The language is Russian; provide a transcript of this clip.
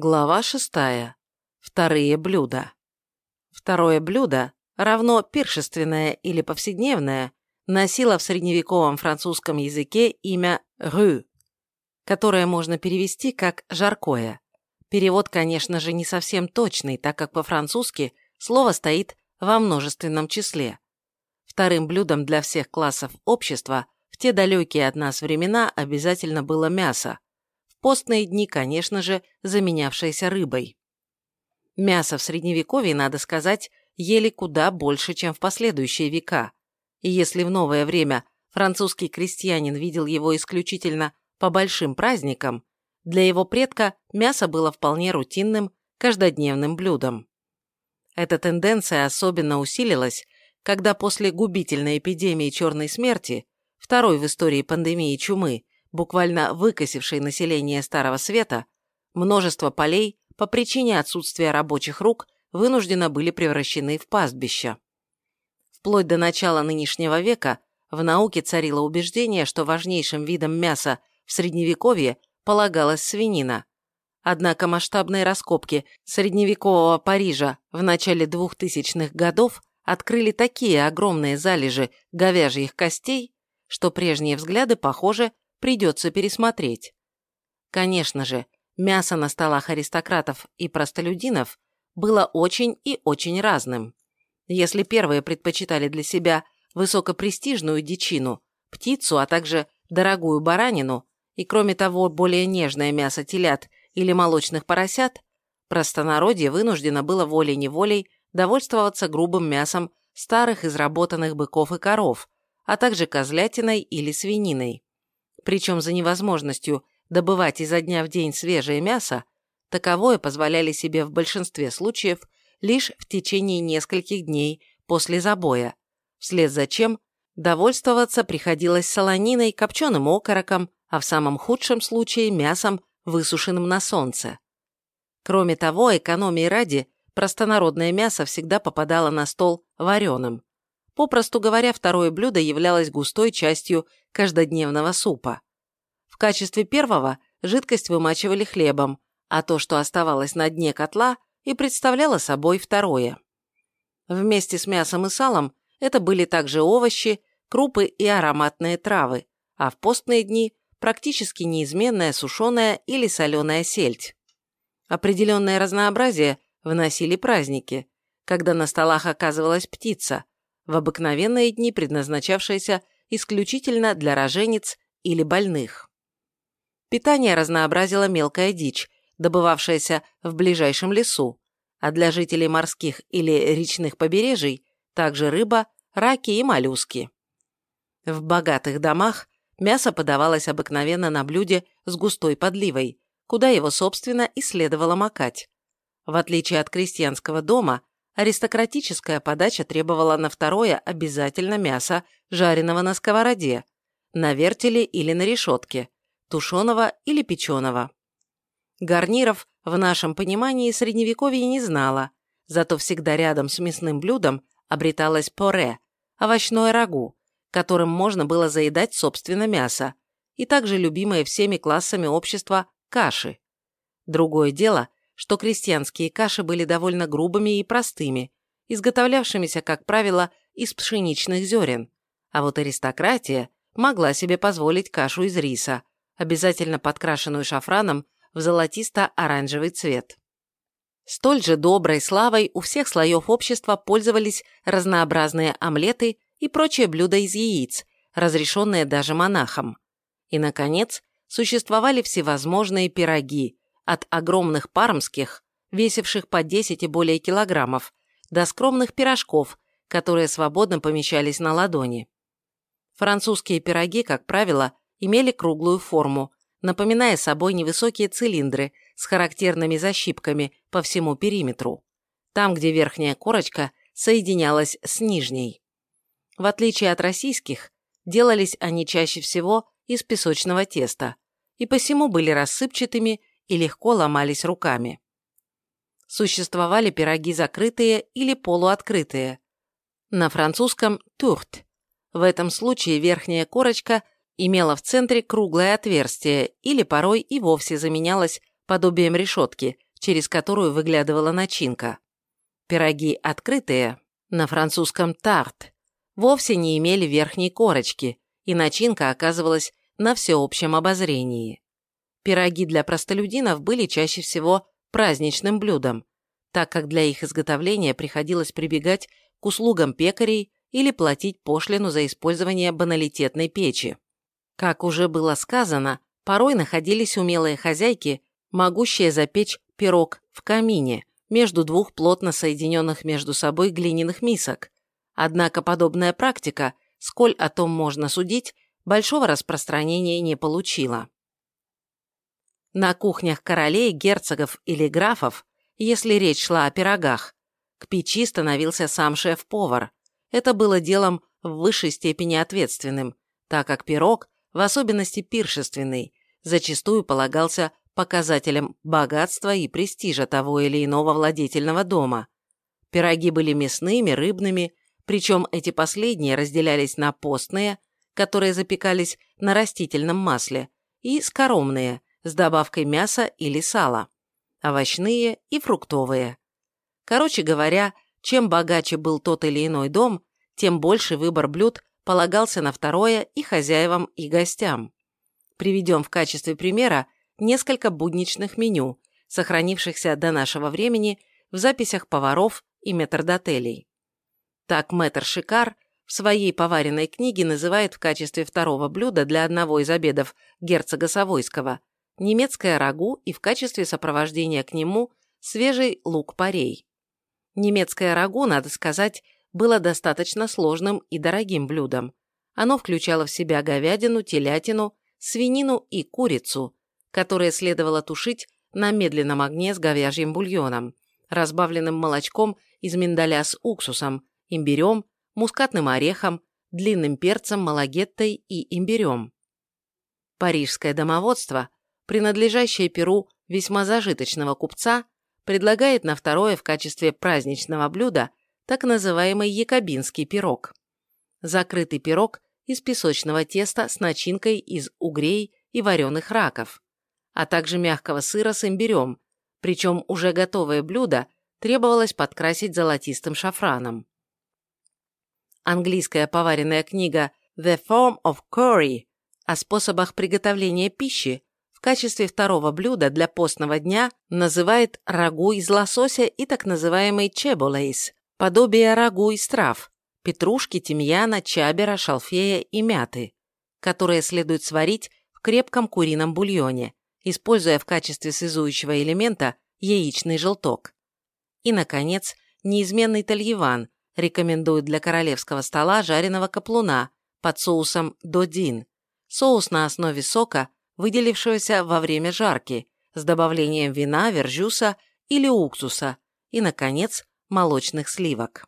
Глава шестая. Вторые блюда. Второе блюдо, равно пиршественное или повседневное, носило в средневековом французском языке имя «рю», которое можно перевести как «жаркое». Перевод, конечно же, не совсем точный, так как по-французски слово стоит во множественном числе. Вторым блюдом для всех классов общества в те далекие от нас времена обязательно было мясо, постные дни, конечно же, заменявшиеся рыбой. Мясо в Средневековье, надо сказать, ели куда больше, чем в последующие века. И если в новое время французский крестьянин видел его исключительно по большим праздникам, для его предка мясо было вполне рутинным, каждодневным блюдом. Эта тенденция особенно усилилась, когда после губительной эпидемии черной смерти, второй в истории пандемии чумы, буквально выкосившей население Старого Света, множество полей по причине отсутствия рабочих рук вынуждены были превращены в пастбища. Вплоть до начала нынешнего века в науке царило убеждение, что важнейшим видом мяса в Средневековье полагалась свинина. Однако масштабные раскопки средневекового Парижа в начале 2000-х годов открыли такие огромные залежи говяжьих костей, что прежние взгляды, похоже, придется пересмотреть. Конечно же, мясо на столах аристократов и простолюдинов было очень и очень разным. Если первые предпочитали для себя высокопрестижную дичину, птицу, а также дорогую баранину и, кроме того, более нежное мясо телят или молочных поросят, простонародье вынуждено было волей-неволей довольствоваться грубым мясом старых изработанных быков и коров, а также козлятиной или свининой причем за невозможностью добывать изо дня в день свежее мясо, таковое позволяли себе в большинстве случаев лишь в течение нескольких дней после забоя, вслед за чем довольствоваться приходилось солониной, копченым окороком, а в самом худшем случае мясом, высушенным на солнце. Кроме того, экономии ради, простонародное мясо всегда попадало на стол вареным. Попросту говоря, второе блюдо являлось густой частью каждодневного супа. В качестве первого жидкость вымачивали хлебом, а то, что оставалось на дне котла, и представляло собой второе. Вместе с мясом и салом это были также овощи, крупы и ароматные травы, а в постные дни практически неизменная сушеная или соленая сельдь. Определенное разнообразие вносили праздники, когда на столах оказывалась птица, в обыкновенные дни предназначавшаяся исключительно для рожениц или больных. Питание разнообразила мелкая дичь, добывавшаяся в ближайшем лесу, а для жителей морских или речных побережий также рыба, раки и моллюски. В богатых домах мясо подавалось обыкновенно на блюде с густой подливой, куда его, собственно, и следовало макать. В отличие от крестьянского дома, аристократическая подача требовала на второе обязательно мясо, жареного на сковороде, на вертеле или на решетке, тушеного или печеного. Гарниров в нашем понимании средневековье не знало, зато всегда рядом с мясным блюдом обреталось поре, овощное рагу, которым можно было заедать собственно мясо, и также любимые всеми классами общества каши. Другое дело, что крестьянские каши были довольно грубыми и простыми, изготовлявшимися, как правило, из пшеничных зерен, а вот аристократия могла себе позволить кашу из риса, обязательно подкрашенную шафраном в золотисто-оранжевый цвет. Столь же доброй славой у всех слоев общества пользовались разнообразные омлеты и прочие блюда из яиц, разрешенные даже монахам. И, наконец, существовали всевозможные пироги, от огромных пармских, весивших по 10 и более килограммов, до скромных пирожков, которые свободно помещались на ладони. Французские пироги, как правило, имели круглую форму, напоминая собой невысокие цилиндры с характерными защипками по всему периметру, там, где верхняя корочка соединялась с нижней. В отличие от российских, делались они чаще всего из песочного теста и посему были рассыпчатыми и легко ломались руками. Существовали пироги закрытые или полуоткрытые. На французском «турт». В этом случае верхняя корочка имела в центре круглое отверстие или порой и вовсе заменялась подобием решетки, через которую выглядывала начинка. Пироги открытые, на французском «тарт», вовсе не имели верхней корочки, и начинка оказывалась на всеобщем обозрении. Пироги для простолюдинов были чаще всего праздничным блюдом, так как для их изготовления приходилось прибегать к услугам пекарей или платить пошлину за использование баналитетной печи. Как уже было сказано, порой находились умелые хозяйки, могущие запечь пирог в камине между двух плотно соединенных между собой глиняных мисок. Однако подобная практика, сколь о том можно судить, большого распространения не получила. На кухнях королей, герцогов или графов, если речь шла о пирогах, к печи становился сам шеф-повар. Это было делом в высшей степени ответственным, так как пирог, в особенности пиршественный, зачастую полагался показателем богатства и престижа того или иного владетельного дома. Пироги были мясными, рыбными, причем эти последние разделялись на постные, которые запекались на растительном масле, и скоромные, с добавкой мяса или сала, овощные и фруктовые. Короче говоря, чем богаче был тот или иной дом, тем больше выбор блюд полагался на второе и хозяевам, и гостям. Приведем в качестве примера несколько будничных меню, сохранившихся до нашего времени в записях поваров и метрдотелей. Так мэтр Шикар в своей поваренной книге называет в качестве второго блюда для одного из обедов герцога Савойского немецкое рагу и в качестве сопровождения к нему свежий лук-порей. Немецкое рагу, надо сказать, было достаточно сложным и дорогим блюдом. Оно включало в себя говядину, телятину, свинину и курицу, которые следовало тушить на медленном огне с говяжьим бульоном, разбавленным молочком из миндаля с уксусом, имбирем, мускатным орехом, длинным перцем, малагеттой и имбирем. Парижское домоводство принадлежащее Перу весьма зажиточного купца, предлагает на второе в качестве праздничного блюда так называемый якобинский пирог. Закрытый пирог из песочного теста с начинкой из угрей и вареных раков, а также мягкого сыра с имбирем, причем уже готовое блюдо требовалось подкрасить золотистым шафраном. Английская поваренная книга «The Form of Curry» о способах приготовления пищи в качестве второго блюда для постного дня называет рагу из лосося и так называемый чебулейс, подобие рагу из трав, петрушки, тимьяна, чабера, шалфея и мяты, которые следует сварить в крепком курином бульоне, используя в качестве связующего элемента яичный желток. И, наконец, неизменный тальеван рекомендует для королевского стола жареного каплуна под соусом додин, соус на основе сока выделившегося во время жарки, с добавлением вина, вержюса или уксуса и, наконец, молочных сливок.